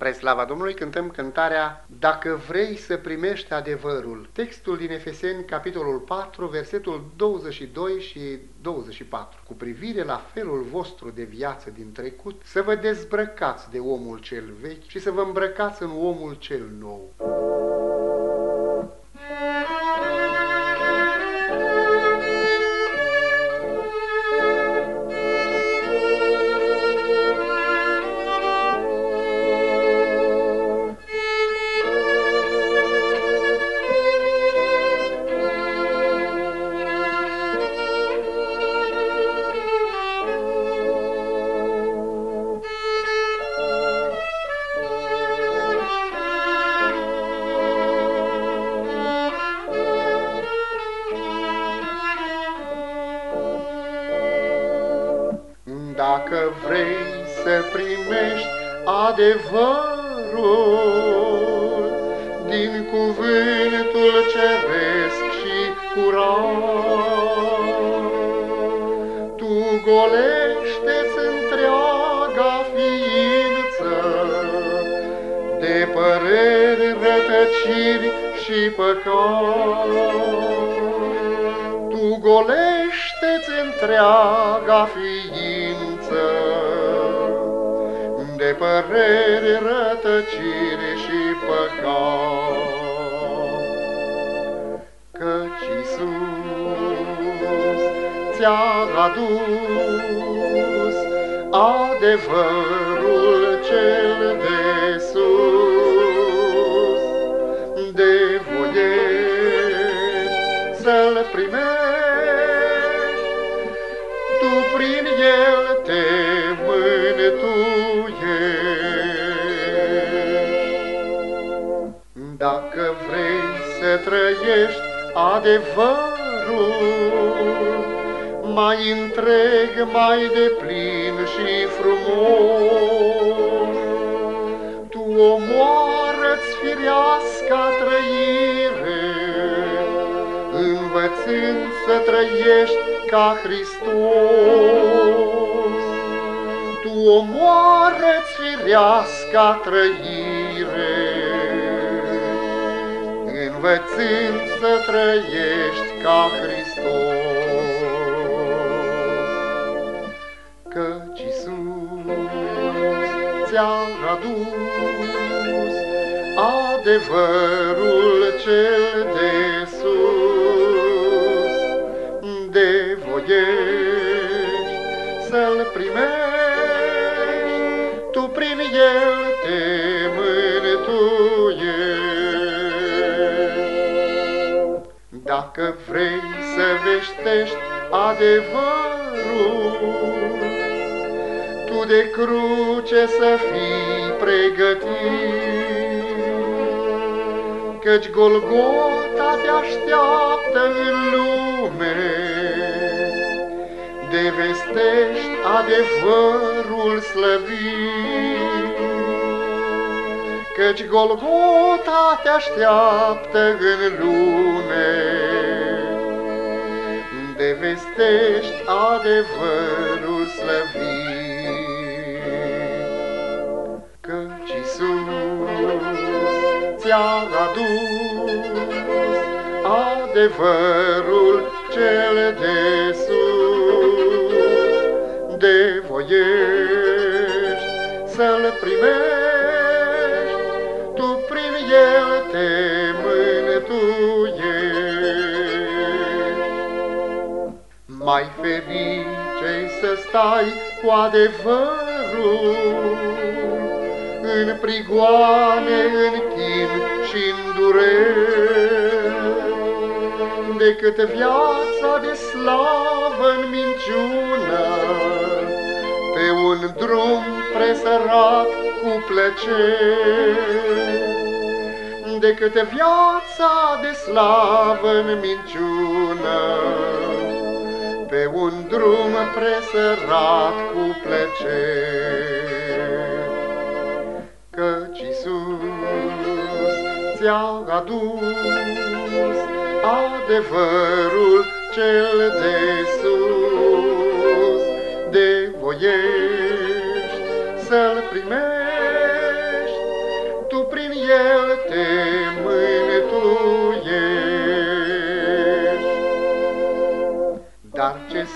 Spre slava Domnului cântăm cântarea Dacă vrei să primești adevărul. Textul din Efeseni, capitolul 4, versetul 22 și 24. Cu privire la felul vostru de viață din trecut, să vă dezbrăcați de omul cel vechi și să vă îmbrăcați în omul cel nou. Vrei să primești adevărul din cuvântul ceresc și curat, tu golește-ți întreaga ființă de păreri, rătăciri și păcat. Tu golește-ți întreaga ființă de păreri, rătăciri și păcat. Căci Iisus ți-a adus adevărul cel Dacă vrei să trăiești adevărul, mai întreg, mai deplin și frumos, tu omoară-ți fireasca trăire, învățând să trăiești ca Hristos. Tu omoară-ți fireasca trăire, învățând să trăiești ca Hristos. Căci Iisus ți-a adus adevărul cel de sus, de voiești să-L primești, tu prin El Dacă vrei să veștești adevărul, tu de cruce să fii pregătit, Căci Golgota te așteaptă în lume, de vestești adevărul slăvit. Căci Golgota te așteaptă în lume, De vestești adevărul slăvit. Căci Iisus ți-a adus adevărul cel de sus, De voiești să-L primești, Mai ferice să stai cu adevărul. În prigoane, în chin și în dureri, Decât viața de slavă în minciună, Pe un drum presărat cu plăceri, Decât viața de slavă în minciună, pe un drum presărat cu plăcere. Căci Iisus ți-a adus adevărul cel de sus, de voiești să-l primești,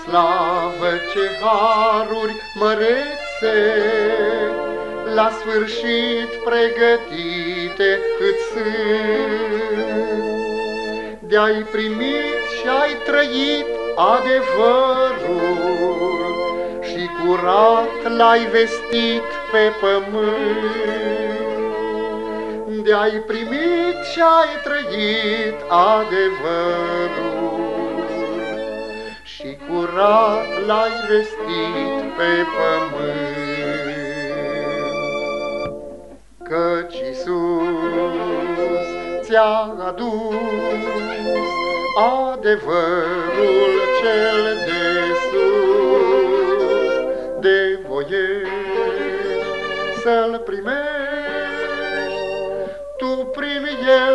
slavă, ce haruri mărețe, la sfârșit pregătite cât sunt. De-ai primit și ai trăit adevărul și curat l-ai vestit pe pământ. De-ai primit și ai trăit adevărul și curat l-ai vestit pe pământ. Căci Iisus ți-a adus adevărul cel de sus, de voiești să-l primești, tu prin el te